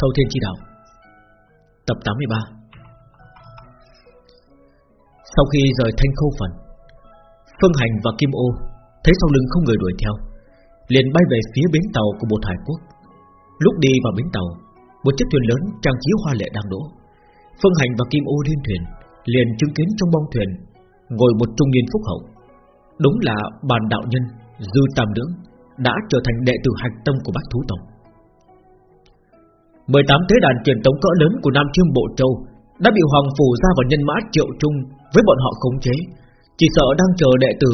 Thâu Thiên Chi Đạo, Tập 83 Sau khi rời thanh khâu phần, Phương Hành và Kim Ô Thấy sau lưng không người đuổi theo, liền bay về phía bến tàu của một hải quốc. Lúc đi vào bến tàu, Một chiếc thuyền lớn trang trí hoa lệ đang đỗ Phương Hành và Kim Ô lên thuyền, Liền chứng kiến trong bong thuyền Ngồi một trung niên phúc hậu. Đúng là bàn đạo nhân Dư Tam Lưỡng Đã trở thành đệ tử hạch tâm của bác Thú tổng 18 thế đàn truyền tống cỡ lớn của Nam Chiêm Bộ Châu Đã bị Hoàng Phủ ra vào nhân mã triệu trung Với bọn họ khống chế. Chỉ sợ đang chờ đệ tử,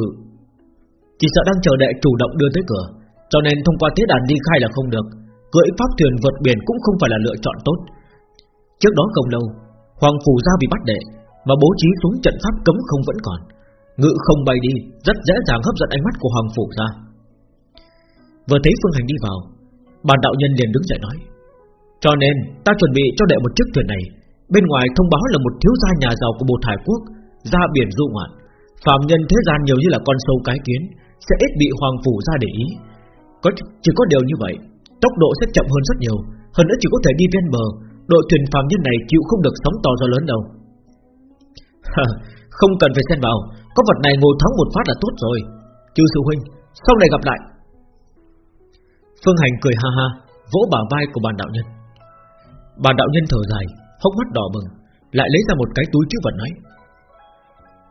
Chỉ sợ đang chờ đệ chủ động đưa tới cửa. Cho nên thông qua thế đàn đi khai là không được. Cưỡi pháp thuyền vượt biển cũng không phải là lựa chọn tốt. Trước đó không lâu, Hoàng Phủ ra bị bắt đệ, Mà bố trí xuống trận pháp cấm không vẫn còn. Ngự không bay đi, Rất dễ dàng hấp dẫn ánh mắt của Hoàng Phủ ra. Vừa thấy Phương Hành đi vào, Bàn đạo nhân liền đứng dậy nói cho nên, ta chuẩn bị cho đệ một chiếc thuyền này. Bên ngoài thông báo là một thiếu gia nhà giàu của một hải quốc, Ra biển du ngoạn. Phạm nhân thế gian nhiều như là con sâu cái kiến, Sẽ ít bị Hoàng Phủ ra để ý. Có Chỉ có điều như vậy, Tốc độ sẽ chậm hơn rất nhiều. Hơn nữa chỉ có thể đi ven bờ, Đội thuyền phạm nhân này chịu không được sóng to gió lớn đâu. Không cần phải xen vào, Có vật này ngồi thắng một phát là tốt rồi. Chư sư huynh, Sau này gặp lại. Phương Hành cười ha ha, Vỗ bả vai của bàn đạo nhân bà đạo nhân thở dài, Hốc mắt đỏ bừng, Lại lấy ra một cái túi chứa vật nói.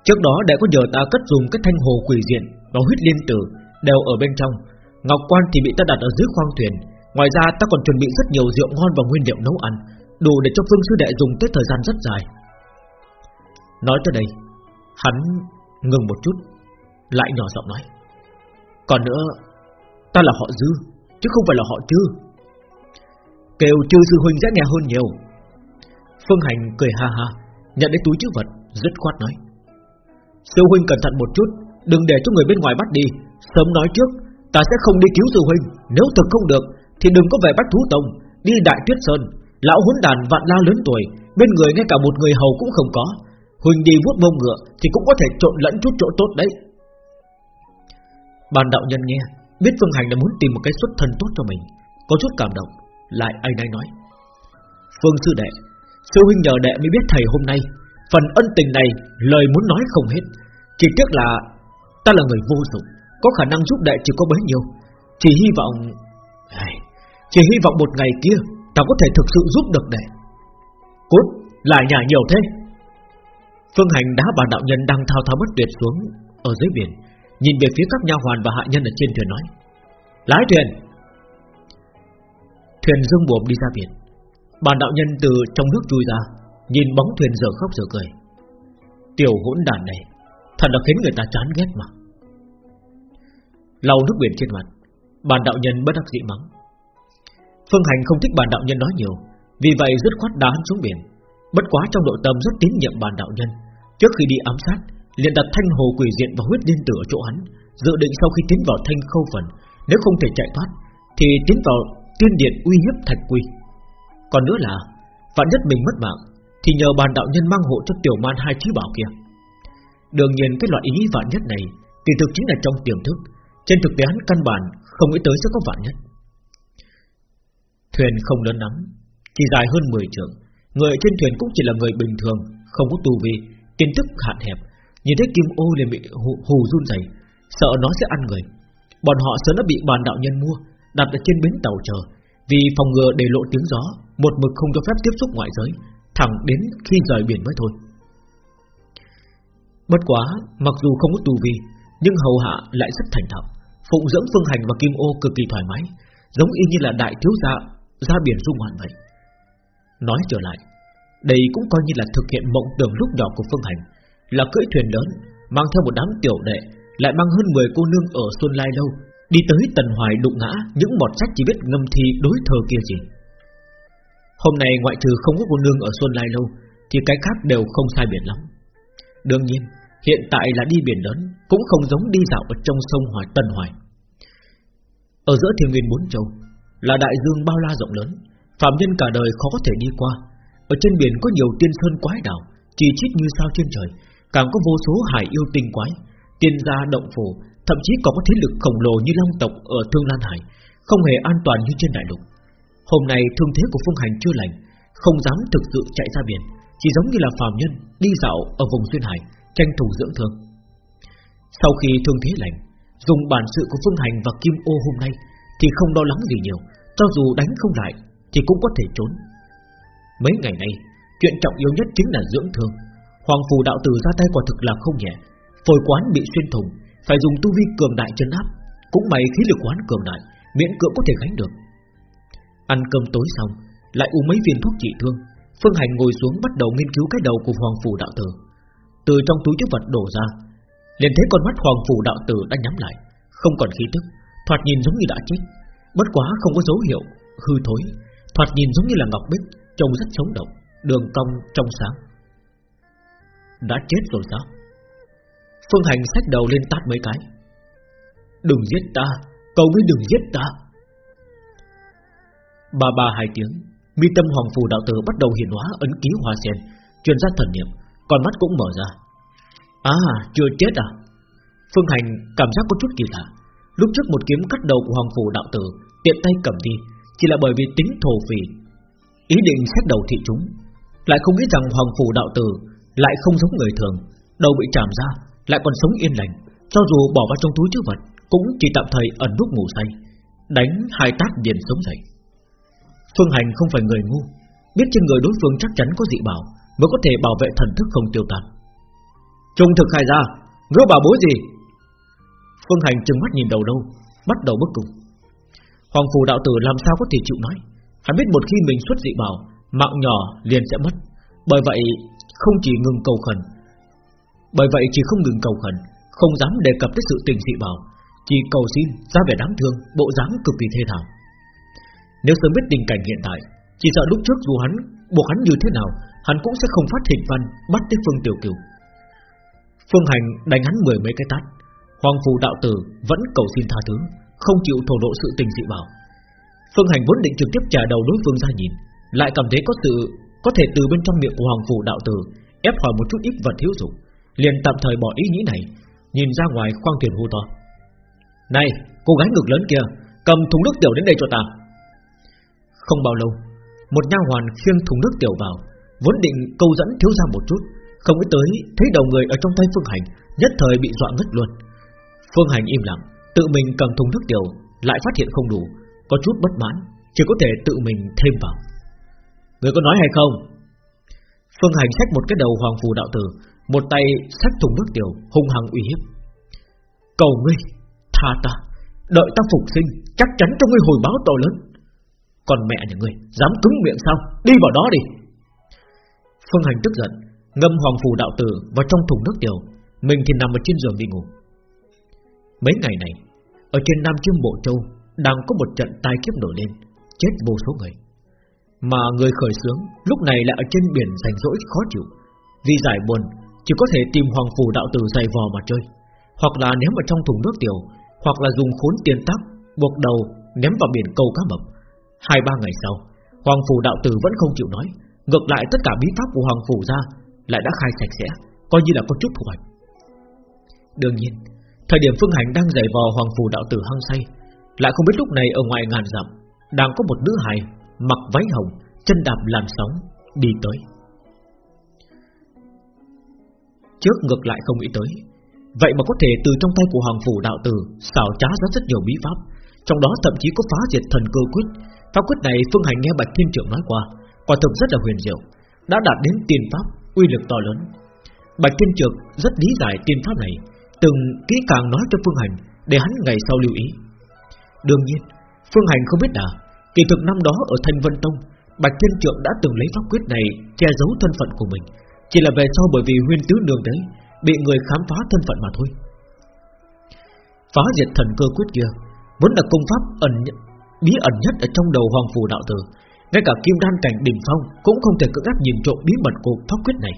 Trước đó đã có nhờ ta cất dùng cái thanh hồ quỷ diện Và huyết liên tử Đều ở bên trong. Ngọc quan thì bị ta đặt ở dưới khoang thuyền. Ngoài ra ta còn chuẩn bị rất nhiều rượu ngon và nguyên liệu nấu ăn, Đủ để cho Phương Sư Đệ dùng tới thời gian rất dài. Nói tới đây, Hắn ngừng một chút, Lại nhỏ giọng nói. Còn nữa, Ta là họ Dư, Chứ không phải là họ Trư Kêu chư Sư Huynh dễ nghe hơn nhiều. Phương Hành cười ha ha, Nhận lấy túi chữ vật Rất khoát nói. Sư Huynh cẩn thận một chút, Đừng để cho người bên ngoài bắt đi. Sớm nói trước, Ta sẽ không đi cứu Sư Huynh. Nếu thực không được, Thì đừng có về Bách Thú Tông, Đi Đại Tuyết Sơn. Lão huấn đàn vạn la lớn tuổi, Bên người ngay cả một người hầu cũng không có. Huỳnh đi vuốt mông ngựa Thì cũng có thể trộn lẫn chút chỗ tốt đấy. Bàn đạo nhân nghe, Biết Phương Hành đã muốn tìm một cái xuất thân tốt cho mình, Có chút cảm động. Lại ai ấy nói. Phương sư đệ, Sư huynh nhờ đệ mới biết thầy hôm nay. Phần ân tình này, lời muốn nói không hết. Chỉ tiếc là Ta là người vô dụng, Có khả năng giúp đệ chỉ có bấy nhiêu. Chỉ hy vọng Chỉ hy vọng một ngày kia, Ta có thể thực sự giúp được đệ. Cút lại nhà nhiều thế. Phương Hành đá bà đạo nhân đang thao thao bất tuyệt xuống Ở dưới biển, Nhìn về phía các nha hoàn và hạ nhân ở trên thuyền nói. Lái thuyền! Thuyền dương buồm đi ra biển. Bàn đạo nhân từ trong nước chui ra, Nhìn bóng thuyền giờ khóc giờ cười. Tiểu hỗn đàn này, Thật là khiến người ta chán ghét mà. Lau nước biển trên mặt, Bàn đạo nhân bất đắc dĩ mắng. Phương Hành không thích bàn đạo nhân nói nhiều, Vì vậy rất khoát đá hắn xuống biển. Bất quá trong nội tâm rất tín nhiệm bàn đạo nhân. Trước khi đi ám sát, liền đặt thanh hồ quỷ diện và huyết liên tử ở chỗ hắn, Dự định sau khi tiến vào thanh khâu phần, Nếu không thể chạy thoát, Thì tiến vào tiên điện uy hiếp thạch quy Còn nữa là Vạn nhất mình mất mạng Thì nhờ bàn đạo nhân mang hộ cho tiểu man hai trí bảo kia. Đương nhiên cái loại ý vạn nhất này Kỳ thực chính là trong tiềm thức. Trên thực tế hắn căn bản không nghĩ tới sẽ có vạn nhất. Thuyền không lớn lắm Chỉ dài hơn 10 trượng. Người trên thuyền cũng chỉ là người bình thường Không có tu vi Kiến thức hạn hẹp. Nhìn thấy kim ô liền bị hù, hù run rẩy, Sợ nó sẽ ăn người. Bọn họ sớm đã bị bàn đạo nhân mua Đặt ở trên bến tàu chờ. Vì phòng ngừa để lộ tiếng gió, Một mực không cho phép tiếp xúc ngoại giới, Thẳng đến khi rời biển mới thôi. Bất quá, Mặc dù không có tu vi Nhưng hầu hạ lại rất thành thạo, Phụng dưỡng phương hành và kim ô cực kỳ thoải mái, Giống y như là đại thiếu gia, Ra biển du ngoạn vậy. Nói trở lại, Đây cũng coi như là thực hiện mộng tưởng lúc nhỏ của Phương Hành, Là cưỡi thuyền lớn, Mang theo một đám tiểu đệ, Lại mang hơn 10 cô nương ở Xuân Lai Lâu Đi tới Tần Hoài đụng ngã, Những mọt sách chỉ biết ngâm thi đối thơ kia gì. Hôm nay ngoại trừ không có cô nương ở Xuân Lai Lâu, Thì cái khác đều không sai biệt lắm. Đương nhiên, Hiện tại là đi biển lớn, Cũng không giống đi dạo ở trong sông Hoài Tần Hoài. Ở giữa thiên nguyên bốn châu, Là đại dương bao la rộng lớn, Phạm nhân cả đời khó có thể đi qua. Ở trên biển có nhiều tiên sơn quái đảo Chỉ chít như sao trên trời, Càng có vô số hải yêu tinh quái, Tiên gia động phủ Thậm chí còn có thế lực khổng lồ như long tộc ở Thương Lan Hải, Không hề an toàn như trên đại lục. Hôm nay thương thế của Phương Hành chưa lành, Không dám thực sự chạy ra biển, Chỉ giống như là phàm nhân đi dạo ở vùng duyên hải, Tranh thủ dưỡng thương. Sau khi thương thế lành, Dùng bản sự của Phương Hành và Kim Ô hôm nay Thì không lo lắng gì nhiều, Cho dù đánh không lại Thì cũng có thể trốn. Mấy ngày nay, Chuyện trọng yếu nhất chính là dưỡng thương. Hoàng phù đạo tử ra tay quả thực là không nhẹ Phổi quán bị xuyên thủng phải dùng tu vi cường đại chân áp, Cũng may khí lực quán cường đại, Miễn cưỡng có thể gánh được. Ăn cơm tối xong, Lại uống mấy viên thuốc trị thương, Phương Hành ngồi xuống bắt đầu nghiên cứu cái đầu của Hoàng phủ đạo tử. Từ trong túi chứa vật đổ ra, liền thấy con mắt Hoàng phủ đạo tử đã nhắm lại, Không còn khí tức, Thoạt nhìn giống như đã chết. Bất quá không có dấu hiệu, hư thối, Thoạt nhìn giống như là ngọc bích, Trông rất sống động, Đường cong trong sáng. Đã chết rồi sao? Phương Hành xách đầu lên tát mấy cái. Đừng giết ta Cầu mới đừng giết ta. Ba ba hai tiếng, Mi tâm hoàng phù đạo tử bắt đầu hiện hóa ấn ký hoa sen, Truyền ra thần niệm, Con mắt cũng mở ra. À chưa chết à? Phương Hành cảm giác có chút kỳ lạ. Lúc trước một kiếm cắt đầu của hoàng phù đạo tử Tiện tay cầm đi, Chỉ là bởi vì tính thổ phỉ. Ý định xét đầu thị chúng, Lại không nghĩ rằng hoàng phù đạo tử Lại không giống người thường, Đầu bị chạm ra lại còn sống yên lành, Cho dù bỏ vào trong túi chứa vật, Cũng chỉ tạm thời ẩn nút ngủ say, Đánh hai tát liền sống dậy. Phương Hành không phải người ngu, Biết trên người đối phương chắc chắn có dị bảo, Mới có thể bảo vệ thần thức không tiêu tan. Trung thực khai ra Ngươi bảo bối gì? Phương Hành trừng mắt nhìn đầu đâu, Bắt đầu bức cùng Hoàng phù đạo tử làm sao có thể chịu nói? Hắn biết một khi mình xuất dị bảo, Mạng nhỏ liền sẽ mất. Bởi vậy, không chỉ ngừng cầu khẩn bởi vậy chỉ không ngừng cầu khẩn, Không dám đề cập tới sự tình dị bảo, Chỉ cầu xin ra vẻ đáng thương, Bộ dáng cực kỳ thê thảm. Nếu sớm biết tình cảnh hiện tại, Chỉ sợ lúc trước dù hắn buộc hắn như thế nào, Hắn cũng sẽ không phát hình văn, Bắt tới Phương Tiểu Kiều. Phương Hành đánh hắn mười mấy cái tát, Hoàng phù đạo tử vẫn cầu xin tha thứ, Không chịu thổ lộ sự tình dị bảo. Phương Hành vốn định trực tiếp trả đầu đối phương ra nhìn, Lại cảm thấy có sự, Có thể từ bên trong miệng của Hoàng phù đạo tử Ép hỏi một chút ít vật thiếu dụng. Liền tạm thời bỏ ý nghĩ này, Nhìn ra ngoài khoang thuyền hô to. Này, cô gái ngực lớn kia, Cầm thùng nước tiểu đến đây cho ta. Không bao lâu, Một nha hoàn khiêng thùng nước tiểu vào, Vốn định câu dẫn thiếu gia một chút, Không nghĩ tới thấy đầu người ở trong tay Phương Hành Nhất thời bị dọa ngất luôn. Phương Hành im lặng, Tự mình cầm thùng nước tiểu, Lại phát hiện không đủ, Có chút bất mãn, Chỉ có thể tự mình thêm vào. Người có nói hay không? Phương Hành xách một cái đầu hoàng phù đạo tử một tay sách thùng nước tiểu, Hung hăng uy hiếp. Cầu ngươi, Tha ta, Đợi ta phục sinh, Chắc chắn cho ngươi hồi báo to lớn. Còn mẹ nhà ngươi, Dám cứng miệng sao? Đi vào đó đi. Phương Hành tức giận, Ngâm hoàng phù đạo tử vào trong thùng nước tiểu. Mình thì nằm ở trên giường đi ngủ. Mấy ngày này, Ở trên Nam Chiêm Bộ Châu Đang có một trận tai kiếp nổi lên, Chết vô số người. Mà người khởi sướng Lúc này lại ở trên biển rảnh rỗi khó chịu, Vì giải buồn chỉ có thể tìm hoàng phù đạo tử dày vò mà chơi. Hoặc là ném vào trong thùng nước tiểu, Hoặc là dùng khốn tiền tắc Buộc đầu, ném vào biển câu cá mập. Hai ba ngày sau, Hoàng phù đạo tử vẫn không chịu nói. Ngược lại, tất cả bí pháp của hoàng phủ ra Lại đã khai sạch sẽ, Coi như là có chút thu hoạch. Đương nhiên, Thời điểm Phương Hành đang giày vò Hoàng Phù Đạo Tử hăng say, Lại không biết lúc này ở ngoài ngàn dặm, Đang có một nữ hài Mặc váy hồng, Chân đạp làn sóng Đi tới. Trước ngược lại không nghĩ tới. Vậy mà có thể từ trong tay của Hoàng Phủ Đạo Tử, xảo trá ra rất nhiều bí pháp. Trong đó thậm chí có phá diệt thần cơ quyết. Pháp quyết này Phương Hành nghe Bạch Thiên Trưởng nói qua, Quả thực rất là huyền diệu, Đã đạt đến tiền pháp uy lực to lớn. Bạch Thiên Trưởng rất lý giải tiên pháp này, Từng kỹ càng nói cho Phương Hành Để hắn ngày sau lưu ý. Đương nhiên, Phương Hành không biết là Kỳ thực năm đó ở Thanh Vân Tông, Bạch Thiên Trượng đã từng lấy pháp quyết này Che giấu thân phận của mình. Chỉ là về sau bởi vì huyên tứ đường đấy Bị người khám phá thân phận mà thôi. Phá diệt thần cơ quyết kia Vốn là công pháp ẩn bí ẩn nhất ở trong đầu hoàng phù đạo tử. Ngay cả kim đan cảnh đỉnh phong cũng không thể cưỡng ép nhìn trộm bí mật của pháp quyết này.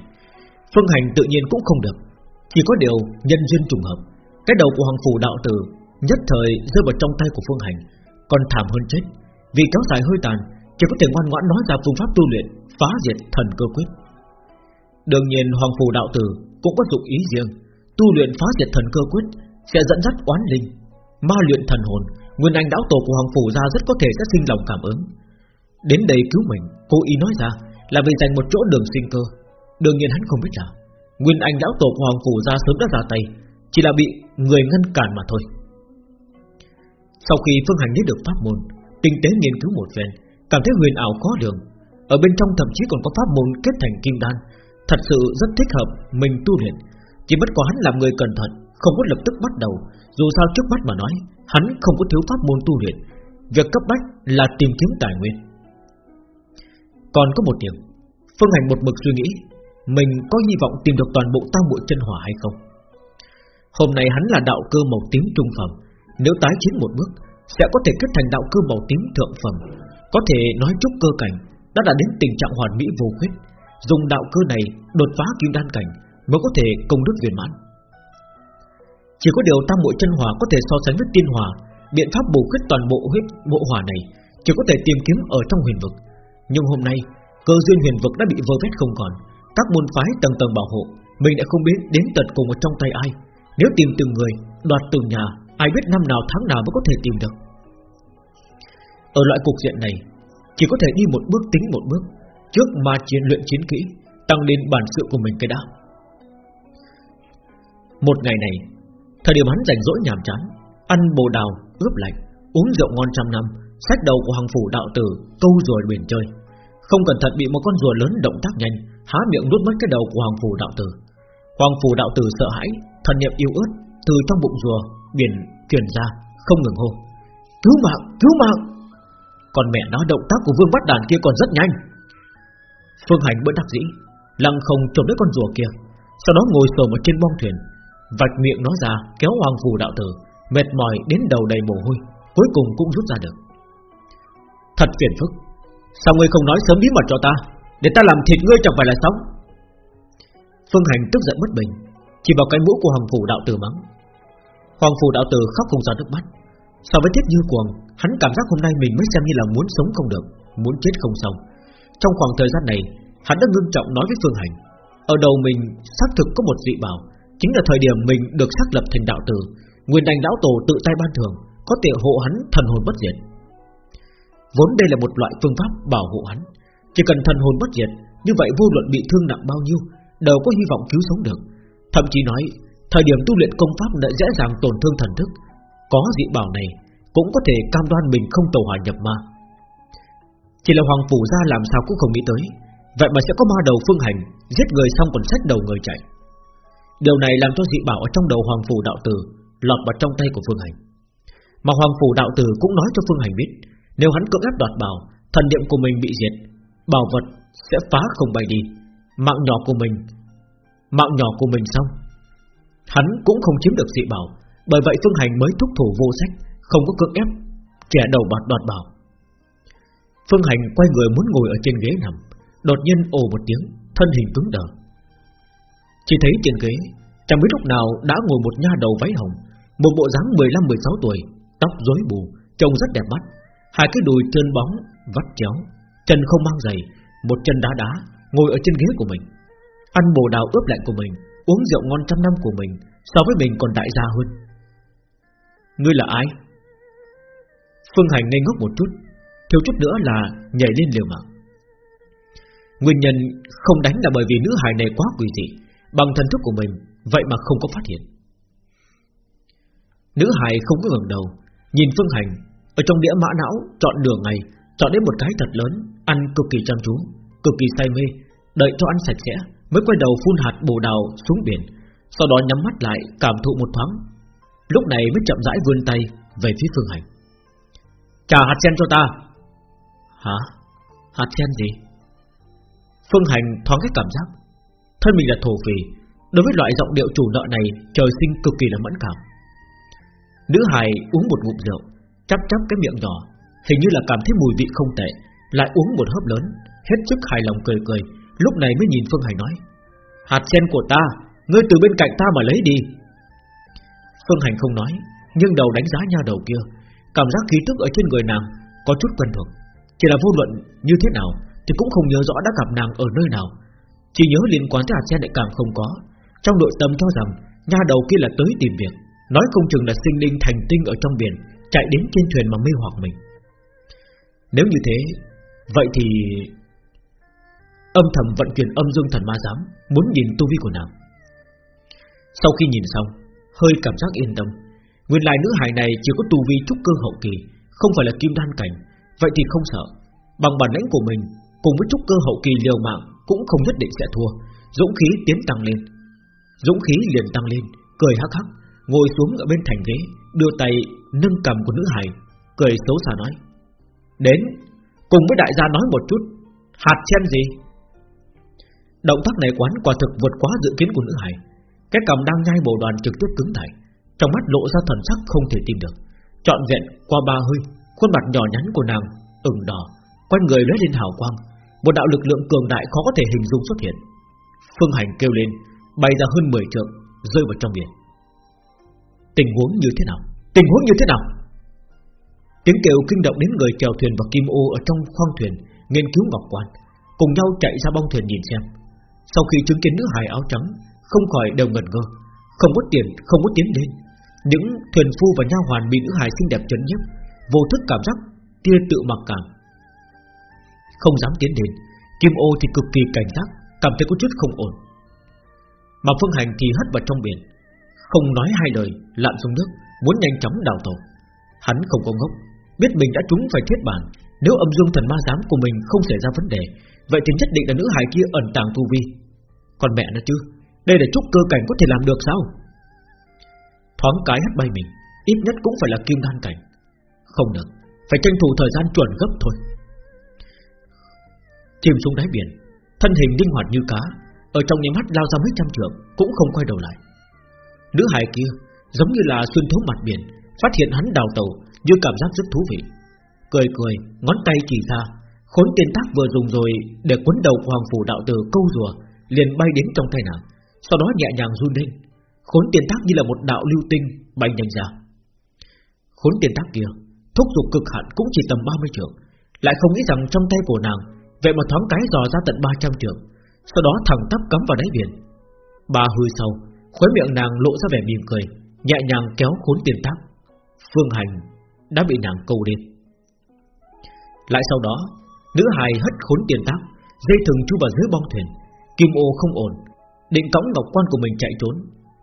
Phương hành tự nhiên cũng không được. Chỉ có điều nhân duyên trùng hợp. Cái đầu của hoàng phủ đạo tử Nhất thời rơi vào trong tay của Phương Hành, Còn thảm hơn chết. Vì kéo dài hơi tàn, Chỉ có thể ngoan ngoãn nói ra phương pháp tu luyện Phá diệt thần cơ quyết. Đương nhiên hoàng phủ đạo tử Cũng có dụng ý riêng. Tu luyện phá diệt thần cơ quyết Sẽ dẫn dắt oán linh, Ma luyện thần hồn. Nguyên anh đáo tổ của hoàng phủ ra rất có thể sẽ sinh lòng cảm ứng. Đến đây cứu mình cô ý nói ra là vì dành một chỗ đường sinh cơ. Đương nhiên hắn không biết là Nguyên Anh lão tổ của Hoàng Phủ ra sớm đã ra tay, Chỉ là bị người ngăn cản mà thôi. Sau khi Phương Hành biết được pháp môn, Tinh tế nghiên cứu một phen, Cảm thấy huyền ảo khó đường Ở bên trong thậm chí còn có pháp môn kết thành kim đan Thật sự rất thích hợp, Mình tu luyện. Chỉ bất quá hắn làm người cẩn thận, Không có lập tức bắt đầu. Dù sao trước mắt mà nói, Hắn không có thiếu pháp môn tu luyện. Việc cấp bách là tìm kiếm tài nguyên. Còn có một điểm, Phương Hành một mực suy nghĩ, Mình có hy vọng tìm được toàn bộ tam bộ chân hỏa hay không? Hôm nay hắn là đạo cơ màu tím trung phẩm, Nếu tái chiến một bước, Sẽ có thể kết thành đạo cơ màu tím thượng phẩm. Có thể nói chút cơ cảnh Đã đã đến tình trạng hoàn mỹ vô khuyết. Dùng đạo cơ này đột phá kim đan cảnh Mới có thể công đức viên mãn. Chỉ có điều tam bộ chân hỏa có thể so sánh với tiên hỏa Biện pháp bổ khuyết toàn bộ huyết bộ hỏa này Chỉ có thể tìm kiếm ở trong huyền vực. Nhưng hôm nay Cơ duyên huyền vực đã bị vơ vét không còn Các môn phái tầng tầng bảo hộ Mình đã không biết đến tận cùng ở trong tay ai. Nếu tìm từng người, đoạt từng nhà Ai biết năm nào tháng nào mới có thể tìm được. Ở loại cục diện này Chỉ có thể đi một bước tính một bước. Trước mà chiến luyện chiến kỹ Tăng lên bản sự của mình cái đã. Một ngày này Thời điểm hắn rảnh rỗi nhàm chán Ăn bồ đào, ướp lạnh Uống rượu ngon trăm năm Sách đầu của hoàng phủ đạo tử Câu rồi biển chơi. Không cẩn thận bị một con rùa lớn động tác nhanh Há miệng nuốt mất cái đầu của hoàng phủ đạo tử. Hoàng phủ đạo tử sợ hãi Thần niệm yêu ớt từ trong bụng rùa Biển truyền ra không ngừng hô. Cứu mạng, cứu mạng! Còn mẹ nó động tác của vương bắt đàn kia còn rất nhanh. Phương Hành bất đắc dĩ Lăng không trộm lấy con rùa kia. Sau đó ngồi sờ một trên bong thuyền, Vạch miệng nó ra kéo hoàng phù đạo tử, Mệt mỏi đến đầu đầy mồ hôi, Cuối cùng cũng rút ra được. Thật phiền phức, Sao ngươi không nói sớm bí mật cho ta, Để ta làm thịt ngươi chẳng phải là sống Phương Hành tức giận bất bình, Chỉ vào cái mũ của Hoàng Phủ Đạo Tử mắng. Hoàng Phủ Đạo Tử khóc không ra nước mắt. So với thiết như cuồng, Hắn cảm giác hôm nay mình mới xem như là muốn sống không được, Muốn chết không xong. Trong khoảng thời gian này, Hắn đã ngưng trọng nói với Phương Hành. Ở đầu mình xác thực có một dị bảo, Chính là thời điểm mình được xác lập thành đạo tử, Nguyên đành lão tổ tự tay ban thường Có thể hộ hắn thần hồn bất diệt. Vốn đây là một loại phương pháp bảo hộ hắn, Chỉ cần thần hồn bất diệt, Như vậy vô luận bị thương nặng bao nhiêu, Đều có hy vọng cứu sống được. Thậm chí nói, Thời điểm tu luyện công pháp đã dễ dàng tổn thương thần thức, Có dị bảo này Cũng có thể cam đoan mình không tàu hỏa nhập ma. Chỉ là hoàng phủ ra làm sao cũng không nghĩ tới Vậy mà sẽ có ma đầu phương hành Giết người xong còn sách đầu người chạy Điều này làm cho dị bảo ở trong đầu hoàng phủ đạo tử lọt vào trong tay của phương hành. Mà hoàng phủ đạo tử cũng nói cho phương hành biết, nếu hắn cưỡng ép đoạt bảo, thần niệm của mình bị diệt, bảo vật sẽ phá không bay đi, mạng nhỏ của mình, mạng nhỏ của mình xong, hắn cũng không chiếm được dị bảo, bởi vậy phương hành mới thúc thủ vô sách, không có cưỡng ép trẻ đầu bạt đoạt bảo. Phương hành quay người muốn ngồi ở trên ghế nằm, đột nhiên ồ một tiếng, thân hình cứng đờ. Chỉ thấy trên ghế Chẳng biết lúc nào đã ngồi một nha đầu váy hồng Một bộ dáng 15-16 tuổi Tóc rối bù, trông rất đẹp mắt Hai cái đùi trơn bóng, vắt chéo Chân không mang giày Một chân đá đá, ngồi ở trên ghế của mình Ăn bồ đào ướp lạnh của mình Uống rượu ngon trăm năm của mình So với mình còn đại gia hơn Ngươi là ai? Phương Hành ngây ngốc một chút Thiếu chút nữa là nhảy lên liều mạng. Nguyên nhân không đánh là bởi vì nữ hài này quá quỷ dị, Bằng thần thức của mình, Vậy mà không có phát hiện. Nữ hài không có ngẩng đầu, Nhìn Phương Hành, Ở trong đĩa mã não, chọn đường ngày, Chọn đến một cái thật lớn, Ăn cực kỳ chăm chú, Cực kỳ say mê, Đợi cho ăn sạch sẽ, Mới quay đầu phun hạt bồ đào xuống biển, Sau đó nhắm mắt lại, cảm thụ một thoáng. Lúc này mới chậm rãi vươn tay Về phía Phương Hành. Trả hạt sen cho ta. Hả? Hạt sen gì? Phương Hành thoáng cái cảm giác Thân mình là thổ phỉ, Đối với loại giọng điệu chủ nợ này, Trời sinh cực kỳ là mẫn cảm Nữ hài uống một ngụm rượu, Chắp chắp cái miệng nhỏ, Hình như là cảm thấy mùi vị không tệ, Lại uống một hớp lớn, Hết sức hài lòng cười cười, Lúc này mới nhìn Phương Hành nói, Hạt sen của ta, Ngươi từ bên cạnh ta mà lấy đi Phương Hành không nói, Nhưng đầu đánh giá nha đầu kia, Cảm giác khí tức ở trên người nàng Có chút quen thuộc chỉ là vô luận như thế nào Thì cũng không nhớ rõ đã gặp nàng ở nơi nào. Chỉ nhớ liên quan tới hạt sen lại càng không có. Trong nội tâm cho rằng Nha đầu kia là tới tìm việc, Nói không chừng là sinh linh thành tinh ở trong biển, Chạy đến trên thuyền mà mê hoặc mình. Nếu như thế, Vậy thì Âm thầm vận chuyển âm dương thần ma giám Muốn nhìn tu vi của nàng. Sau khi nhìn xong, Hơi cảm giác yên tâm. Nguyên lại nữ hài này chỉ có tu vi trúc cơ hậu kỳ, Không phải là kim đan cảnh. Vậy thì không sợ. Bằng bản lĩnh của mình, Cùng với trúc cơ hậu kỳ liều mạng Cũng không nhất định sẽ thua. Dũng khí tiến tăng lên. Dũng khí liền tăng lên, Cười hắc hắc, Ngồi xuống ở bên thành ghế, Đưa tay nâng cầm của nữ hài, Cười xấu xa nói, Đến, Cùng với đại gia nói một chút, Hạt chen gì? Động tác này quán quả thực vượt quá dự kiến của nữ hải Cái cầm đang nhai bộ đoàn trực tiếp cứng thải Trong mắt lộ ra thần sắc không thể tin được. Chọn vẹn qua ba hơi Khuôn mặt nhỏ nhắn của nàng ửng đỏ Quanh người lóe lên hào quang Một đạo lực lượng cường đại khó có thể hình dung xuất hiện. Phương hành kêu lên Bay ra hơn 10 trượng Rơi vào trong biển. Tình huống như thế nào? Tình huống như thế nào? Tiếng kêu kinh động đến người chèo thuyền và kim ô Ở trong khoang thuyền nghiên cứu ngọc quan Cùng nhau chạy ra bong thuyền nhìn xem. Sau khi chứng kiến nữ hài áo trắng Không khỏi đều ngẩn ngơ Không có tiền, không có tiến lên. Những thuyền phu và nha hoàn bị nữ hài xinh đẹp chấn nhấp Vô thức cảm giác tia tự mặc cảm. Không dám tiến đến, Kim ô thì cực kỳ cảnh giác, Cảm thấy có chút không ổn. Mà Phương Hành thì hất vào trong biển, Không nói hai lời, lặn xuống nước, Muốn nhanh chóng đào tàu. Hắn không có ngốc, Biết mình đã trúng phải thiết bản, Nếu âm dương thần ma giám của mình không xảy ra vấn đề, Vậy thì nhất định là nữ hài kia ẩn tàng tu vi. Còn mẹ nó chứ, Đây là chút cơ cảnh có thể làm được sao? Thoáng cái hất bay mình, Ít nhất cũng phải là kim đan cảnh. Không được. Phải tranh thủ thời gian chuẩn gấp thôi. Chìm xuống đáy biển, Thân hình linh hoạt như cá, Ở trong những mắt lao ra mấy trăm trượng, Cũng không quay đầu lại. Nữ hài kia, giống như là xuyên thấu mặt biển, Phát hiện hắn đào tàu Như cảm giác rất thú vị. Cười cười, ngón tay chỉ ra, Khốn tiền tác vừa dùng rồi Để cuốn đầu của hoàng phủ đạo tử câu rùa, Liền bay đến trong tay nàng, Sau đó nhẹ nhàng run lên. Khốn tiền tác như là một đạo lưu tinh bay nhanh ra. Khốn tiền tác kia Thúc dục cực hạn cũng chỉ tầm 30 trượng Lại không nghĩ rằng trong tay của nàng, Vậy mà thoáng cái dò ra tận 300 trượng Sau đó thẳng tắp cắm vào đáy biển. Ba hơi sau, Khóe miệng nàng lộ ra vẻ mỉm cười, Nhẹ nhàng kéo khốn tiền tác Phương hành đã bị nàng câu lên. Lại sau đó, Nữ hài hất khốn tiền tác Dây thừng chu vào dưới bong thuyền. Kim ô không ổn, Định cõng ngọc quan của mình chạy trốn.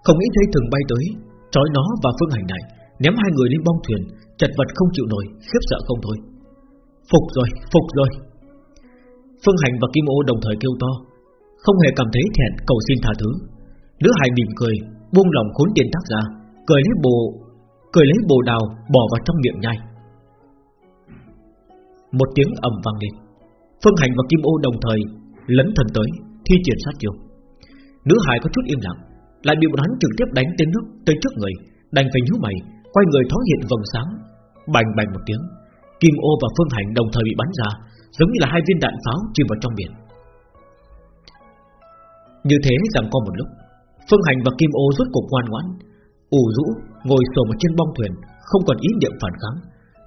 Không nghĩ dây thừng bay tới, Trói nó và phương hành này Ném hai người lên bong thuyền Chật vật không chịu nổi Khiếp sợ không thôi. Phục rồi, phục rồi. Phương hành và Kim ô đồng thời kêu to. Không hề cảm thấy thẹn cầu xin tha thứ. Nữ hài mỉm cười Buông lòng khốn tiền tác ra Cười lấy bồ Cười lấy bồ đào bỏ vào trong miệng nhai. Một tiếng ầm vang lên. Phương Hành và Kim Ô đồng thời lấn thần tới thi triển sát chiêu. Nữ hài có chút im lặng, lại bị bọn hắn trực tiếp đánh tên nước tới trước người, đành phải nhíu mày, quay người thoáng hiện vầng sáng, bành bành một tiếng, Kim Ô và Phương Hành đồng thời bị bắn ra, giống như là hai viên đạn pháo chìm vào trong biển. Như thế rằng co một lúc, Phương Hành và Kim Ô rốt cuộc ngoan ngoãn, ủ rũ ngồi xổm trên bong thuyền, không còn ý niệm phản kháng.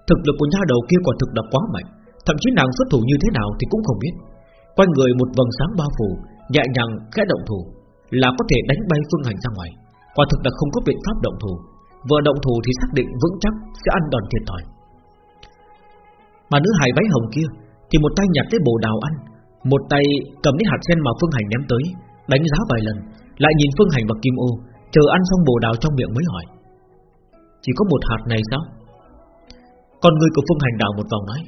Thực lực của nha đầu kia quả thực là quá mạnh, Thậm chí nàng xuất thủ như thế nào thì cũng không biết Quanh người một vầng sáng bao phủ Nhẹ nhàng khẽ động thủ Là có thể đánh bay phương hành ra ngoài Quả thực là không có biện pháp động thủ Vừa động thủ thì xác định vững chắc Sẽ ăn đòn thiệt thòi. Mà nữ hài váy hồng kia Thì một tay nhặt cái bồ đào ăn, Một tay cầm cái hạt sen mà phương hành ném tới, Đánh giá vài lần, Lại nhìn phương hành và kim ô Chờ ăn xong bồ đào trong miệng mới hỏi, Chỉ có một hạt này sao? Con người của phương hành đào một vòng nói,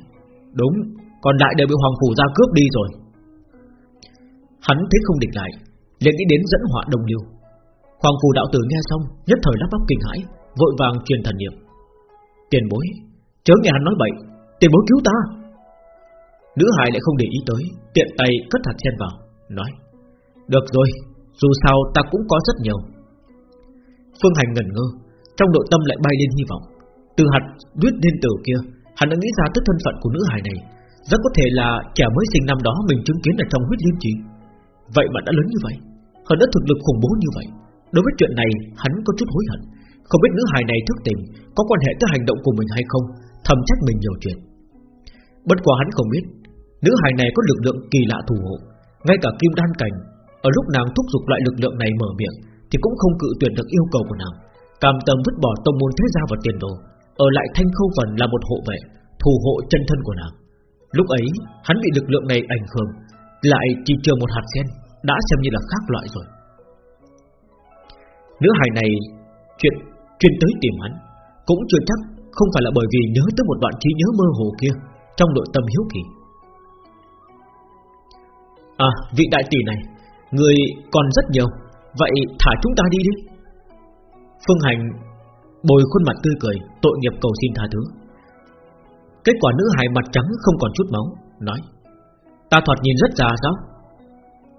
Đúng, Còn lại đều bị Hoàng Phủ ra cướp đi rồi. Hắn thấy không địch lại, liền nghĩ đến dẫn họa đồng liêu. Hoàng Phủ đạo tử nghe xong, Nhất thời lắp bắp kinh hãi. Vội vàng truyền thần niệm. Tiền bối, Chớ nghe hắn nói bậy. Tiền bối cứu ta. Nữ hài lại không để ý tới, Tiện tay cất hạt sen vào, Nói, Được rồi, Dù sao ta cũng có rất nhiều. Phương Hành ngẩn ngơ, Trong nội tâm lại bay lên hy vọng. Từ hạt đuyết lên tử kia, Hắn đã nghĩ ra tới thân phận của nữ hài này, Rất có thể là trẻ mới sinh năm đó Mình chứng kiến ở trong huyết liên trì. Vậy mà đã lớn như vậy, Hơn đã thực lực khủng bố như vậy, Đối với chuyện này hắn có chút hối hận. Không biết nữ hài này thức tỉnh Có quan hệ tới hành động của mình hay không, Thầm trách mình nhiều chuyện. Bất quá hắn không biết, Nữ hài này có lực lượng kỳ lạ thủ hộ. Ngay cả kim đan cảnh, Ở lúc nàng thúc giục loại lực lượng này mở miệng, Thì cũng không cự tuyệt được yêu cầu của nàng. Cam tâm vứt bỏ tông môn thế gia và tiền đồ, ở lại thanh khâu phần là một hộ vệ, Thủ hộ chân thân của nàng. Lúc ấy, hắn bị lực lượng này ảnh hưởng, Lại chỉ chờ một hạt sen, Đã xem như là khác loại rồi. Nữ hài này, Chuyện chuyên tới tìm hắn. Cũng chưa chắc không phải là bởi vì nhớ tới một đoạn trí nhớ mơ hồ kia Trong nội tâm hiếu kỳ. À vị đại tỷ này, Người còn rất nhiều. Vậy thả chúng ta đi đi. Phương Hành Bồi khuôn mặt tươi cười, Tội nghiệp cầu xin tha thứ. Kết quả nữ hài mặt trắng không còn chút máu, Nói, Ta thoạt nhìn rất già sao?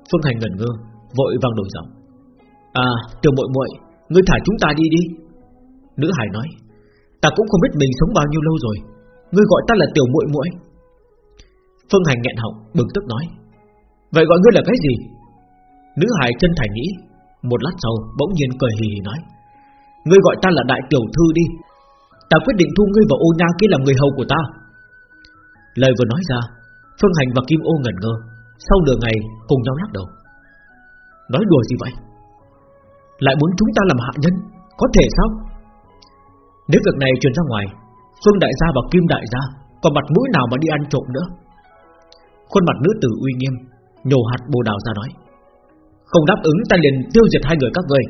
Phương Hành ngẩn ngơ, Vội vàng đổi giọng À tiểu muội muội, Ngươi thả chúng ta đi đi. Nữ hải nói, Ta cũng không biết mình sống bao nhiêu lâu rồi. Ngươi gọi ta là tiểu muội muội. Phương Hành nghẹn họng, bừng tức nói, Vậy gọi ngươi là cái gì? Nữ hải chân thành nghĩ, Một lát sau bỗng nhiên cười hì hì nói, Ngươi gọi ta là đại tiểu thư đi. Ta quyết định thu ngươi vào ô nha kia làm người hầu của ta. Lời vừa nói ra, Phương Hành và Kim Ô ngẩn ngơ, Sau nửa ngày cùng nhau lắc đầu. Nói đùa gì vậy? Lại muốn chúng ta làm hạ nhân, Có thể sao? Nếu việc này truyền ra ngoài, Phương Đại gia và Kim Đại gia Còn mặt mũi nào mà đi ăn trộm nữa? Khuôn mặt nữ tử uy nghiêm, Nhổ hạt bồ đào ra nói. Không đáp ứng ta liền tiêu diệt hai người các ngươi.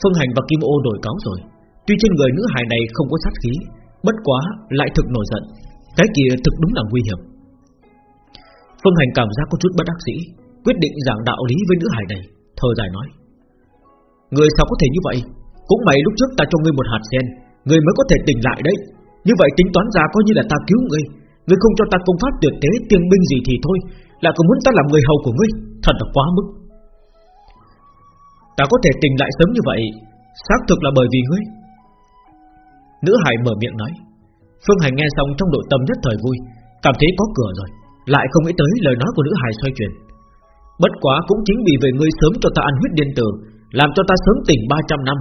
Phương Hành và Kim Ô đổi cáo rồi. Tuy trên người nữ hài này không có sát khí, Bất quá lại thực nổi giận. Cái kia thực đúng là nguy hiểm. Phương Hành cảm giác có chút bất đắc dĩ, Quyết định giảng đạo lý với nữ hài này Thờ dài nói. Người sao có thể như vậy? Cũng mày lúc trước ta cho ngươi một hạt sen, Ngươi mới có thể tỉnh lại đấy. Như vậy tính toán ra coi như là ta cứu ngươi. Ngươi không cho ta công pháp tuyệt tế tiên binh gì thì thôi. Lại còn muốn ta làm người hầu của ngươi? Thật là quá mức. Ta có thể tỉnh lại sớm như vậy, Xác thực là bởi vì ngươi. Nữ hải mở miệng nói. Phương Hành nghe xong trong nội tâm nhất thời vui, Cảm thấy có cửa rồi, Lại không nghĩ tới lời nói của nữ hải xoay chuyển. Bất quá cũng chính vì về ngươi sớm cho ta ăn huyết điên tử, Làm cho ta sớm tỉnh 300 năm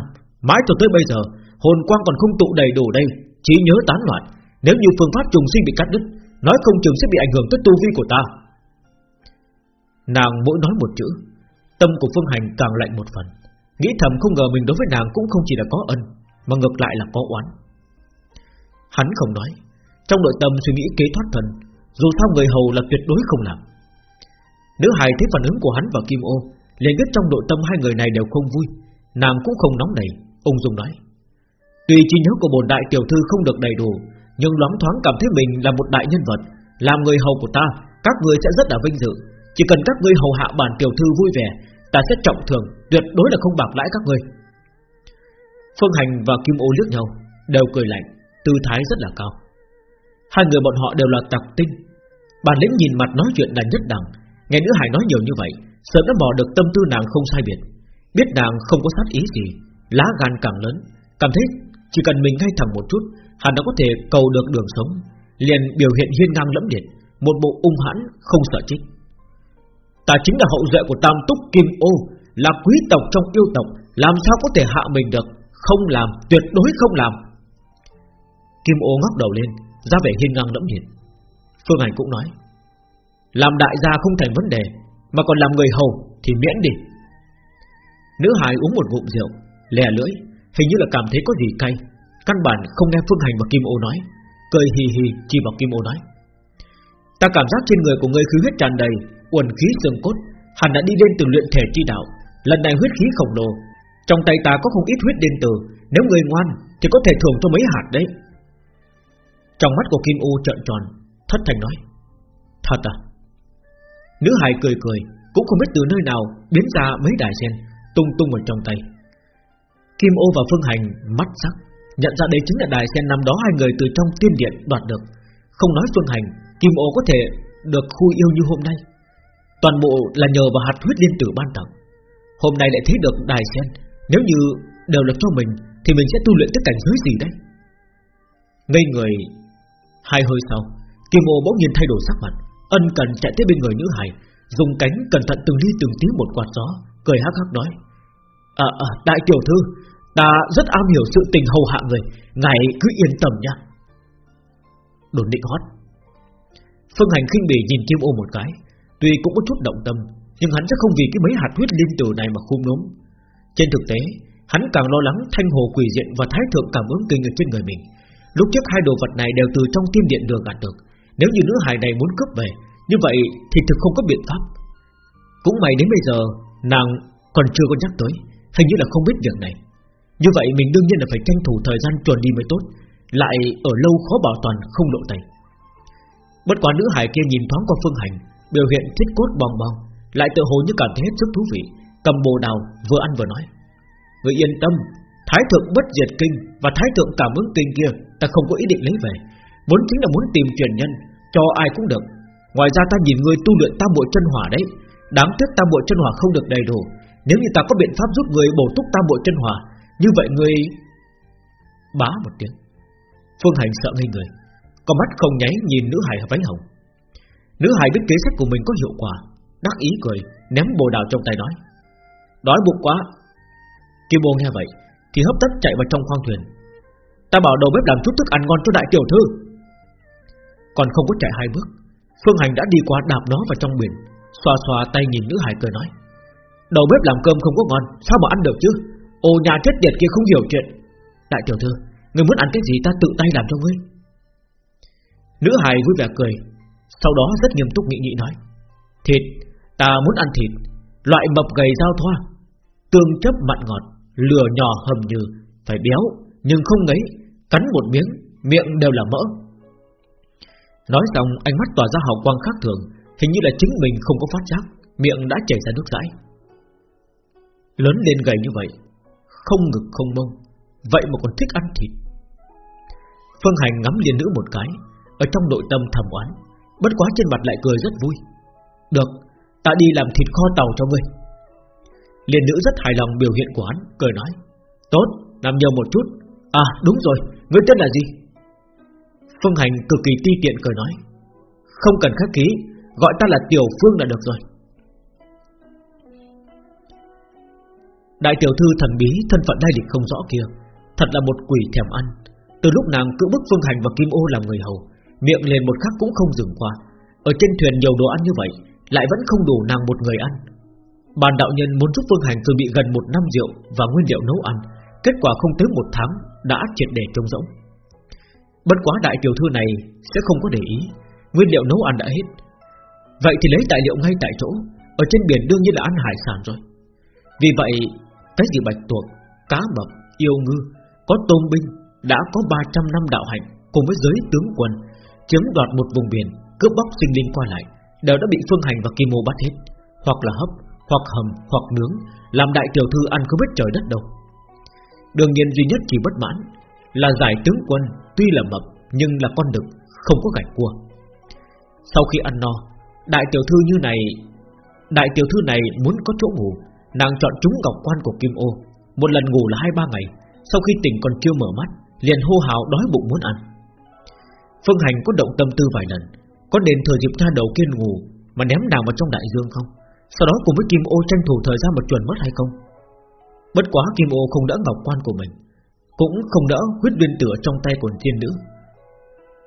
Mãi cho tới bây giờ, Hồn quang còn không tụ đầy đủ đây, Chỉ nhớ tán loạn. Nếu như phương pháp trùng sinh bị cắt đứt, Nói không chừng sẽ bị ảnh hưởng tới tu vi của ta. Nàng mỗi nói một chữ, Tâm của Phương Hành càng lạnh một phần. Nghĩ thầm không ngờ mình đối với nàng cũng không chỉ là có ân, Mà ngược lại là có oán. Hắn không nói, Trong nội tâm suy nghĩ kế thoát thần, Dù sao người hầu là tuyệt đối không làm. Nữ hài thấy phản ứng của hắn và Kim Ô, liền biết trong nội tâm hai người này đều không vui, Nàng cũng không nóng nảy. Ung dung nói. Tuy trí nhớ của bồn đại tiểu thư không được đầy đủ Nhưng loáng thoáng cảm thấy mình là một đại nhân vật. Làm người hầu của ta Các người sẽ rất là vinh dự. Chỉ cần các ngươi hầu hạ bản tiểu thư vui vẻ Ta sẽ trọng thường, Tuyệt đối là không bạc lãi các ngươi. Phương Hành và Kim Ô liếc nhau Đều cười lạnh Tư thái rất là cao. Hai người bọn họ đều là tặc tinh. Bản lĩnh nhìn mặt nói chuyện là nhất đẳng Nghe nữ hải nói nhiều như vậy Sớm đã bỏ được tâm tư nàng không sai biệt. Biết nàng không có sát ý gì. Lá gan càng lớn Cảm thấy chỉ cần mình ngay thẳng một chút Hắn đã có thể cầu được đường sống. Liền biểu hiện hiên ngang lẫm liệt Một bộ ung hãn không sợ chết. Ta chính là hậu duệ của Tam Túc Kim Ô Là quý tộc trong yêu tộc Làm sao có thể hạ mình được? Không làm, tuyệt đối không làm. Kim ô ngóc đầu lên ra vẻ hiên ngang lẫm liệt. Phương Hành cũng nói Làm đại gia không thành vấn đề Mà còn làm người hầu thì miễn đi. Nữ hài uống một ngụm rượu Lè lưỡi, Hình như là cảm thấy có gì cay. Căn bản không nghe Phương Hành và Kim ô nói. Cười hì hì chỉ vào Kim ô nói. Ta cảm giác trên người của ngươi khí huyết tràn đầy, Uẩn khí xương cốt. Hẳn đã đi lên từ luyện thể chi đạo, Lần này huyết khí khổng lồ. Trong tay ta có không ít huyết đen từ, Nếu người ngoan thì có thể thưởng cho mấy hạt đấy. Trong mắt của Kim ô trợn tròn, Thất thành nói. Thật à? Nữ hài cười cười, Cũng không biết từ nơi nào biến ra mấy đài sen, Tung tung ở trong tay. Kim ô và Phương Hành mắt sắc Nhận ra đây chính là đài sen năm đó hai người từ trong tiên điện đoạt được. Không nói Phương Hành Kim ô có thể được khu yêu như hôm nay. Toàn bộ là nhờ vào hạt huyết liên tử ban tặng. Hôm nay lại thấy được đài sen. Nếu như đều là cho mình Thì mình sẽ tu luyện tới cảnh giới gì đấy. Ngây người Hai hơi sau Kim ô bỗng nhiên thay đổi sắc mặt Ân cần chạy tới bên người nữ hài Dùng cánh cẩn thận từng ly từng tiếng một quạt gió Cười hắc hắc nói À, à đại tiểu thư Ta rất am hiểu sự tình hầu hạ người. Ngài cứ yên tâm nha Đồn định hót. Phương hành khinh bỉ nhìn Kim ô một cái. Tuy cũng có chút động tâm, Nhưng hắn sẽ không vì cái mấy hạt huyết linh tử này mà khung nốm Trên thực tế, Hắn càng lo lắng thanh hồ quỷ diện Và thái thượng cảm ứng kinh ở trên người mình. Lúc trước hai đồ vật này đều từ trong tiên điện được gạt được. Nếu như nữ hài này muốn cướp về, Như vậy thì thực không có biện pháp. Cũng may đến bây giờ, Nàng còn chưa có nhắc tới. Hình như là không biết việc này. Như vậy mình đương nhiên là phải tranh thủ thời gian chuẩn đi mới tốt, Lại ở lâu khó bảo toàn không lộ tay Bất quá nữ hải kia nhìn thoáng qua phương hành, Biểu hiện thiết cốt bong bong Lại tự hồ như cảm thấy hết sức thú vị, Cầm bồ đào vừa ăn vừa nói. Người yên tâm, Thái thượng bất diệt kinh Và thái thượng cảm ứng kinh kia, Ta không có ý định lấy về, Vốn chính là muốn tìm truyền nhân, Cho ai cũng được. Ngoài ra ta nhìn người tu luyện tam bộ chân hỏa đấy, Đáng tiếc tam bộ chân hỏa không được đầy đủ, Nếu như ta có biện pháp giúp người bổ túc tam bộ chân hỏa như vậy người Bá một tiếng. Phương Hành sợ ngây người, Có mắt không nháy nhìn nữ hài váy hồng. Nữ hài biết kế sách của mình có hiệu quả, Đắc ý cười, Ném bồ đào trong tay nói. Đói bụng quá. Kim ô nghe vậy, Thì hấp tấp chạy vào trong khoang thuyền. Ta bảo đầu bếp làm chút thức ăn ngon cho đại tiểu thư. Còn không có chạy hai bước, Phương Hành đã đi qua đạp nó vào trong biển, Xoa xoa tay nhìn nữ hải cười nói. Đầu bếp làm cơm không có ngon, Sao mà ăn được chứ? Ô nhà chết tiệt kia không hiểu chuyện. Đại tiểu thư, Người muốn ăn cái gì ta tự tay làm cho ngươi. Nữ hài vui vẻ cười, Sau đó rất nghiêm túc nghĩ nghĩ nói, Thịt, Ta muốn ăn thịt, Loại mập gầy giao thoa, Tương chấp mặn ngọt, Lửa nhỏ hầm như Phải béo, Nhưng không ngấy, Cắn một miếng, Miệng đều là mỡ. Nói xong, ánh mắt tỏa ra hào quang khác thường, Hình như là chính mình không có phát giác, Miệng đã chảy ra nước dãi Lớn lên gầy như vậy không ngực không mông. Vậy mà còn thích ăn thịt. Phương Hành ngắm liền nữ một cái Ở trong nội tâm thầm oán Bất quá trên mặt lại cười rất vui. Được, ta đi làm thịt kho tàu cho ngươi. Liền nữ rất hài lòng biểu hiện của hắn Cười nói Tốt, làm nhiều một chút. À đúng rồi, ngươi tên là gì? Phương Hành cực kỳ ti tiện cười nói Không cần khách ký Gọi ta là Tiểu Phương là được rồi. Đại tiểu thư thần bí, Thân phận đai lịch không rõ kia, Thật là một quỷ thèm ăn. Từ lúc nàng cưỡng bức Phương Hành và Kim Ô làm người hầu, Miệng liền một khắc cũng không dừng qua. Ở trên thuyền nhiều đồ ăn như vậy, Lại vẫn không đủ nàng một người ăn. Bàn đạo nhân muốn giúp Phương Hành chuẩn bị gần một năm rượu Và nguyên liệu nấu ăn, Kết quả không tới một tháng Đã triệt để trông rỗng. Bất quá đại tiểu thư này Sẽ không có để ý, Nguyên liệu nấu ăn đã hết. Vậy thì lấy tài liệu ngay tại chỗ, Ở trên biển đương nhiên là ăn hải sản rồi. Vì vậy cái gì bạch tuộc, cá mập, yêu ngư Có tôm binh Đã có 300 năm đạo hạnh Cùng với giới tướng quân Chiếm đoạt một vùng biển Cướp bóc sinh linh qua lại Đều đã bị Phương Hành và Kim Mô bắt hết. Hoặc là hấp, hoặc hầm, hoặc nướng Làm đại tiểu thư ăn không biết trời đất đâu. Đương nhiên duy nhất chỉ bất mãn Là giải tướng quân Tuy là mập nhưng là con đực Không có gạch cua. Sau khi ăn no Đại tiểu thư như này Đại tiểu thư này muốn có chỗ ngủ Nàng chọn trúng ngọc quan của Kim Ô. Một lần ngủ là hai ba ngày. Sau khi tỉnh còn chưa mở mắt, Liền hô hào đói bụng muốn ăn. Phương Hành có động tâm tư vài lần. Có nên thừa dịp cha đầu kiên ngủ Mà ném nàng vào trong đại dương không? Sau đó cùng với Kim Ô tranh thủ thời gian một chuẩn mất hay không? Bất quá Kim Ô không đỡ ngọc quan của mình, Cũng không đỡ huyết viên tử trong tay của tiên nữ.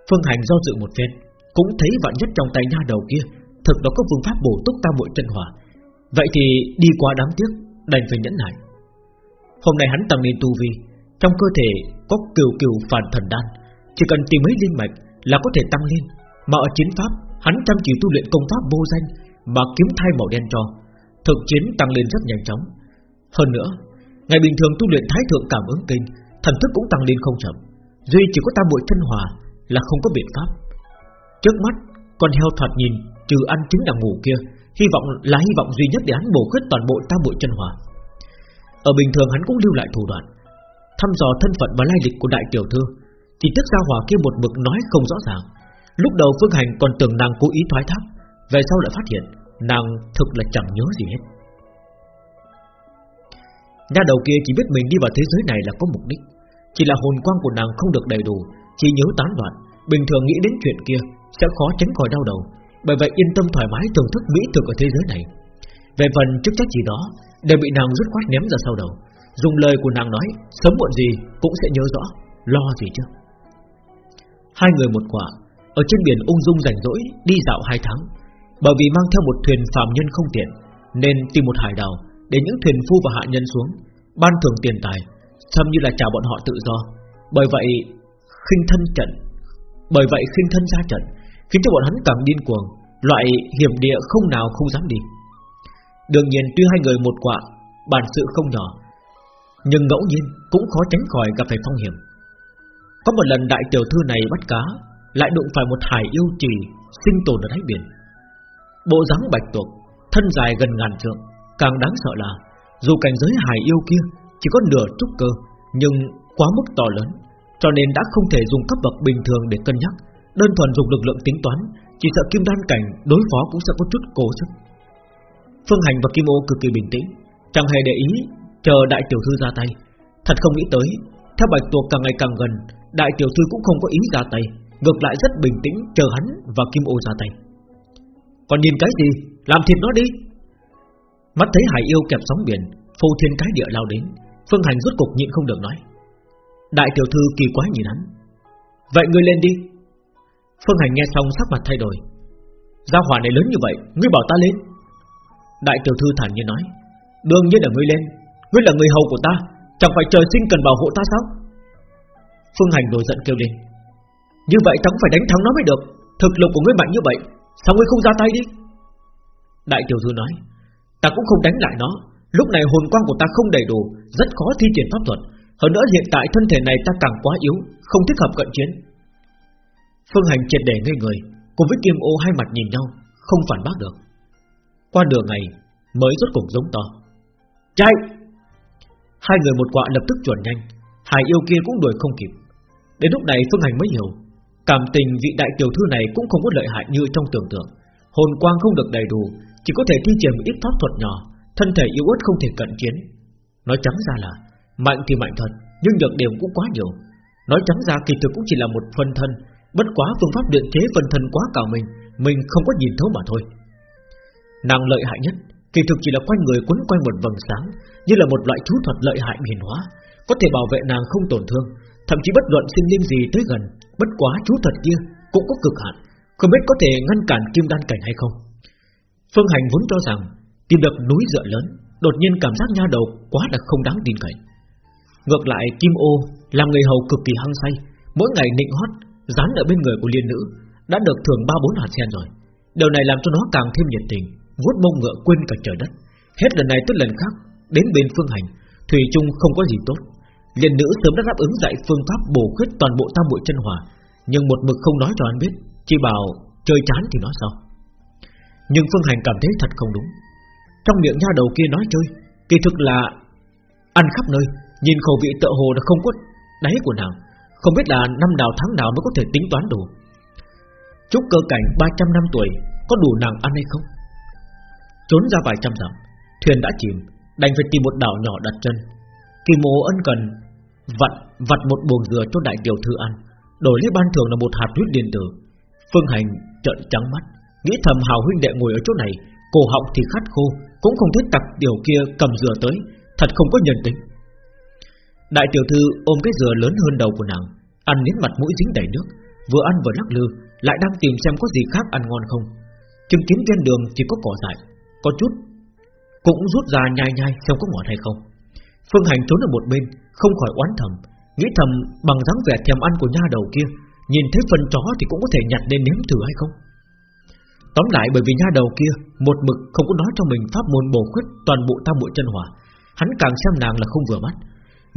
Phương Hành do dự một phen, Cũng thấy vạn nhất trong tay nha đầu kia Thực đó có phương pháp bổ túc ta muội chân hỏa. Vậy thì đi qua đáng tiếc, Đành phải nhẫn nại. Hôm nay hắn tăng lên tu vi, Trong cơ thể có kiều kiều phản thần đan. Chỉ cần tìm mấy linh mạch là có thể tăng lên. Mà ở chiến pháp, Hắn chăm chỉ tu luyện công pháp vô danh Mà kiếm thai màu đen cho. Thực chiến tăng lên rất nhanh chóng. Hơn nữa, Ngày bình thường tu luyện thái thượng cảm ứng kinh, Thần thức cũng tăng lên không chậm. Duy chỉ có tam muội chân hòa là không có biện pháp. Trước mắt, Con heo thoạt nhìn trừ ăn chính là ngủ kia Hy vọng là hy vọng duy nhất để hắn bổ khuyết toàn bộ tam bội chân hỏa Ở bình thường hắn cũng lưu lại thủ đoạn, Thăm dò thân phận và lai lịch của đại tiểu thư. Chỉ tức gia hỏa kia một mực nói không rõ ràng. Lúc đầu Phương Hành còn tưởng nàng cố ý thoái thác, Về sau lại phát hiện Nàng thực là chẳng nhớ gì hết. Nha đầu kia chỉ biết mình đi vào thế giới này là có mục đích. Chỉ là hồn quang của nàng không được đầy đủ, Chỉ nhớ tán loạn, Bình thường nghĩ đến chuyện kia Sẽ khó tránh khỏi đau đầu bởi vậy yên tâm thoải mái thưởng thức mỹ thực ở thế giới này. Về phần chức trách gì đó, Đều bị nàng rút khoát ném ra sau đầu. Dùng lời của nàng nói, Sớm muộn gì cũng sẽ nhớ rõ, Lo gì chứ? Hai người một quả, Ở trên biển ung dung rảnh rỗi, Đi dạo hai tháng. Bởi vì mang theo một thuyền phàm nhân không tiện, Nên tìm một hải đảo Để những thuyền phu và hạ nhân xuống, Ban thưởng tiền tài, xem như là trả bọn họ tự do. Bởi vậy khinh thân trận, Bởi vậy khinh thân ra trận Khiến cho bọn hắn càng điên cuồng, Loại hiểm địa không nào không dám đi. Đương nhiên, tuy hai người một quạ, Bản sự không nhỏ, Nhưng ngẫu nhiên cũng khó tránh khỏi gặp phải phong hiểm. Có một lần đại tiểu thư này bắt cá, Lại đụng phải một hải yêu trì Sinh tồn ở đáy biển. Bộ dáng bạch tuộc, Thân dài gần ngàn trượng, Càng đáng sợ là, Dù cảnh giới hải yêu kia Chỉ có nửa trúc cơ, Nhưng quá mức to lớn, Cho nên đã không thể dùng cấp bậc bình thường để cân nhắc. Đơn thuần dùng lực lượng tính toán, Chỉ sợ kim đan cảnh đối phó cũng sẽ có chút cố sức. Phương Hành và Kim Ô cực kỳ bình tĩnh, Chẳng hề để ý, Chờ đại tiểu thư ra tay. Thật không nghĩ tới, Theo bạch tuộc càng ngày càng gần, Đại tiểu thư cũng không có ý ra tay, Ngược lại rất bình tĩnh chờ hắn và Kim Ô ra tay. Còn nhìn cái gì? Làm thịt nó đi. Mắt thấy hải yêu kẹp sóng biển, Phô thiên cái địa lao đến, Phương Hành rốt cục nhịn không được nói. Đại tiểu thư kỳ quá nhìn hắn. Vậy ngươi lên đi. Phương Hành nghe xong sắc mặt thay đổi. Gia hỏa này lớn như vậy, Ngươi bảo ta lên. Đại tiểu thư thản nhiên nói, Đương nhiên là ngươi lên. Ngươi là người hầu của ta, Chẳng phải trời sinh cần bảo hộ ta sao? Phương Hành nổi giận kêu lên. Như vậy ta cũng phải đánh thắng nó mới được. Thực lực của ngươi mạnh như vậy, Sao ngươi không ra tay đi? Đại tiểu thư nói, Ta cũng không đánh lại nó. Lúc này hồn quang của ta không đầy đủ, Rất khó thi triển pháp thuật. Hơn nữa hiện tại thân thể này ta càng quá yếu, Không thích hợp cận chiến. Phương Hành triệt để ngây người, Cùng với Kim ô hai mặt nhìn nhau, Không phản bác được. Qua đường ngày, mới rốt cuộc giống to. Chạy! Hai người một quạ lập tức chuẩn nhanh Hải yêu kia cũng đuổi không kịp. Đến lúc này Phương Hành mới hiểu, Cảm tình vị đại tiểu thư này cũng không có lợi hại như trong tưởng tượng. Hồn quang không được đầy đủ, Chỉ có thể thi triển một ít pháp thuật nhỏ, Thân thể yếu ớt không thể cận chiến. Nói trắng ra là, Mạnh thì mạnh thật, Nhưng nhược điểm cũng quá nhiều. Nói trắng ra kỳ thực cũng chỉ là một phân thân Bất quá phương pháp luyện chế phần thân quá cao mình Mình không có nhìn thấu mà thôi. Nàng lợi hại nhất, Kỳ thực chỉ là quanh người quấn quanh một vầng sáng, Như là một loại chú thuật lợi hại hiền hóa, Có thể bảo vệ nàng không tổn thương, Thậm chí bất luận sinh linh gì tới gần, Bất quá chú thuật kia cũng có cực hạn, Không biết có thể ngăn cản kim đan cảnh hay không. Phương Hành vốn cho rằng, Tìm được núi dựa lớn, Đột nhiên cảm giác nha đầu quá là không đáng tin cậy. Ngược lại, Kim Ô Làm người hầu cực kỳ hăng say, Mỗi ngày nịnh hót Dán ở bên người của liên nữ, Đã được thưởng ba bốn hạt sen rồi. Điều này làm cho nó càng thêm nhiệt tình, vuốt mông ngựa quên cả trời đất. Hết lần này tới lần khác, Đến bên phương hành Thủy Trung không có gì tốt. Liên nữ sớm đã đáp ứng dạy phương pháp bổ khuyết toàn bộ tam bội chân hỏa Nhưng một mực không nói cho anh biết, Chỉ bảo chơi chán thì nói sao Nhưng phương hành cảm thấy thật không đúng. Trong miệng nha đầu kia nói chơi, Kỳ thực là Ăn khắp nơi, Nhìn khẩu vị tợ hồ là không có đáy của nàng không biết là năm nào tháng nào mới có thể tính toán đủ. Chúc cơ cảnh 300 năm tuổi Có đủ nàng ăn hay không? Trốn ra vài trăm dặm Thuyền đã chìm Đành phải tìm một đảo nhỏ đặt chân. Kỳ mộ ân cần Vặt, vặt một buồng dừa cho đại tiểu thư ăn Đổi lấy ban thường là một hạt huyết điện tử. Phương Hành trợn trắng mắt Nghĩ thầm hào huynh đệ ngồi ở chỗ này Cổ họng thì khát khô Cũng không thích tặc điều kia cầm dừa tới Thật không có nhân tính. Đại tiểu thư ôm cái dừa lớn hơn đầu của nàng, Ăn đến mặt mũi dính đầy nước, Vừa ăn vừa lắc lư, Lại đang tìm xem có gì khác ăn ngon không. Chứng kiến trên đường chỉ có cỏ dại, Có chút, Cũng rút ra nhai nhai xem có ngọt hay không. Phương Hành trốn ở một bên, Không khỏi oán thầm, Nghĩ thầm bằng dáng vẻ thèm ăn của nha đầu kia, Nhìn thấy phân chó thì cũng có thể nhặt lên nếm thử hay không. Tóm lại bởi vì nha đầu kia Một mực không có nói cho mình pháp môn bổ khuyết Toàn bộ tam bộ chân hỏa, Hắn càng xem nàng là không vừa mắt.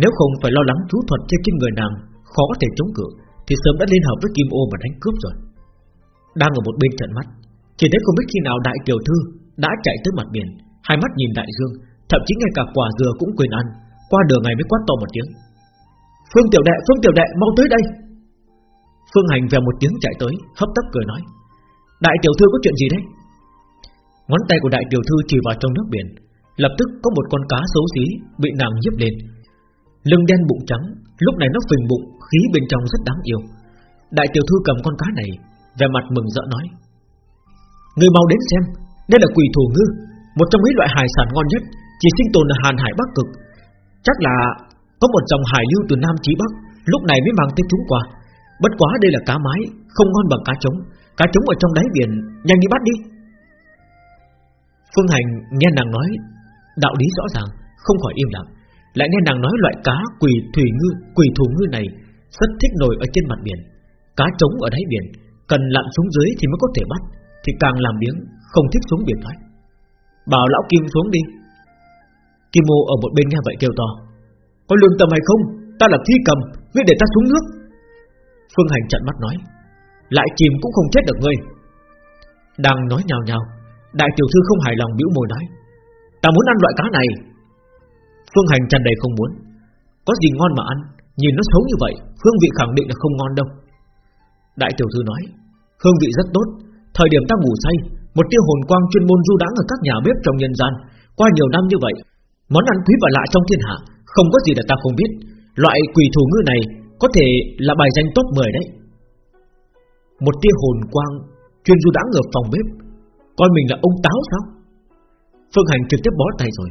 Nếu không phải lo lắng chú thuật trên trên người nàng Khó có thể chống cự Thì sớm đã liên hợp với Kim Ô mà đánh cướp rồi. Đang ở một bên trận mắt Chỉ thấy không biết khi nào đại tiểu thư Đã chạy tới mặt biển Hai mắt nhìn đại dương Thậm chí ngay cả quả dừa cũng quên ăn Qua đường ngày mới quát to một tiếng. Phương tiểu đệ, Phương tiểu đệ, mau tới đây! Phương Hành về một tiếng chạy tới Hấp tấp cười nói Đại tiểu thư có chuyện gì đấy? Ngón tay của đại tiểu thư chỉ vào trong nước biển Lập tức có một con cá xấu xí Bị nàng nhấp lên Lưng đen bụng trắng, Lúc này nó phình bụng, Khí bên trong rất đáng yêu. Đại tiểu thư cầm con cá này Về mặt mừng rỡ nói Người mau đến xem, Đây là quỷ thủ ngư, Một trong mấy loại hải sản ngon nhất, Chỉ sinh tồn ở Hàn Hải Bắc Cực. Chắc là có một dòng hải lưu từ Nam Chí Bắc, Lúc này mới mang tới chúng qua. Bất quá đây là cá mái, Không ngon bằng cá trống. Cá trống ở trong đáy biển, Nhanh đi bắt đi. Phương Hành nghe nàng nói, Đạo lý rõ ràng, Không khỏi im lặng. Lại nghe nàng nói loại cá quỷ thủy ngư Quỷ thủ ngư này Rất thích nổi ở trên mặt biển. Cá trống ở đáy biển, Cần lặn xuống dưới thì mới có thể bắt, Thì càng làm biếng, Không thích xuống biển thôi Bảo lão Kim xuống đi. Kim Mô ở một bên nghe vậy kêu to. Có lương tâm hay không? Ta là thi cầm, Ngươi để ta xuống nước. Phương Hành trận mắt nói. Lại chìm cũng không chết được ngươi. Đang nói nhào nhào, Đại tiểu thư không hài lòng bĩu môi nói. Ta muốn ăn loại cá này Phương Hành tràn đầy không muốn. Có gì ngon mà ăn, Nhìn nó xấu như vậy, Hương vị khẳng định là không ngon đâu. Đại tiểu thư nói, Hương vị rất tốt, Thời điểm ta ngủ say, Một tia hồn quang chuyên môn du đãng ở các nhà bếp trong nhân gian. Qua nhiều năm như vậy, Món ăn quý và lạ trong thiên hạ, Không có gì là ta không biết. Loại quỷ thủ ngư này Có thể là bài danh top 10 đấy. Một tia hồn quang Chuyên du đãng ở phòng bếp, Coi mình là ông táo sao? Phương Hành trực tiếp bó tay rồi.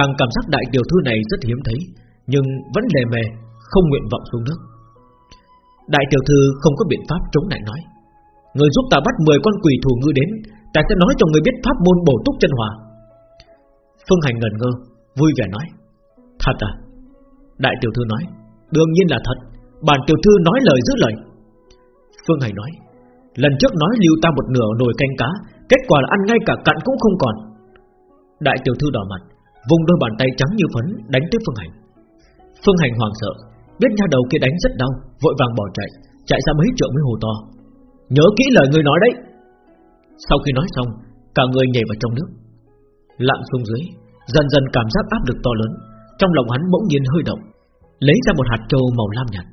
Càng cảm giác đại tiểu thư này rất hiếm thấy, Nhưng vẫn lề mề, Không nguyện vọng xuống nước. Đại tiểu thư không có biện pháp chống lại nói, Người giúp ta bắt 10 con quỷ thủ ngư đến, Ta sẽ nói cho người biết pháp môn bổ túc chân hòa. Phương Hành ngần ngơ, Vui vẻ nói, Thật à? Đại tiểu thư nói, Đương nhiên là thật, Bản tiểu thư nói lời giữ lời. Phương Hành nói, Lần trước nói lưu ta một nửa nồi canh cá, Kết quả là ăn ngay cả cặn cũng không còn. Đại tiểu thư đỏ mặt Vùng đôi bàn tay trắng như phấn đánh tới Phương Hành. Phương Hành hoảng sợ, Biết nha đầu kia đánh rất đau, Vội vàng bỏ chạy Chạy ra mấy trượng mới hồ to. Nhớ kỹ lời người nói đấy. Sau khi nói xong, Cả người nhảy vào trong nước. Lặn xuống dưới, Dần dần cảm giác áp lực to lớn, Trong lòng hắn bỗng nhiên hơi động, Lấy ra một hạt trâu màu lam nhạt.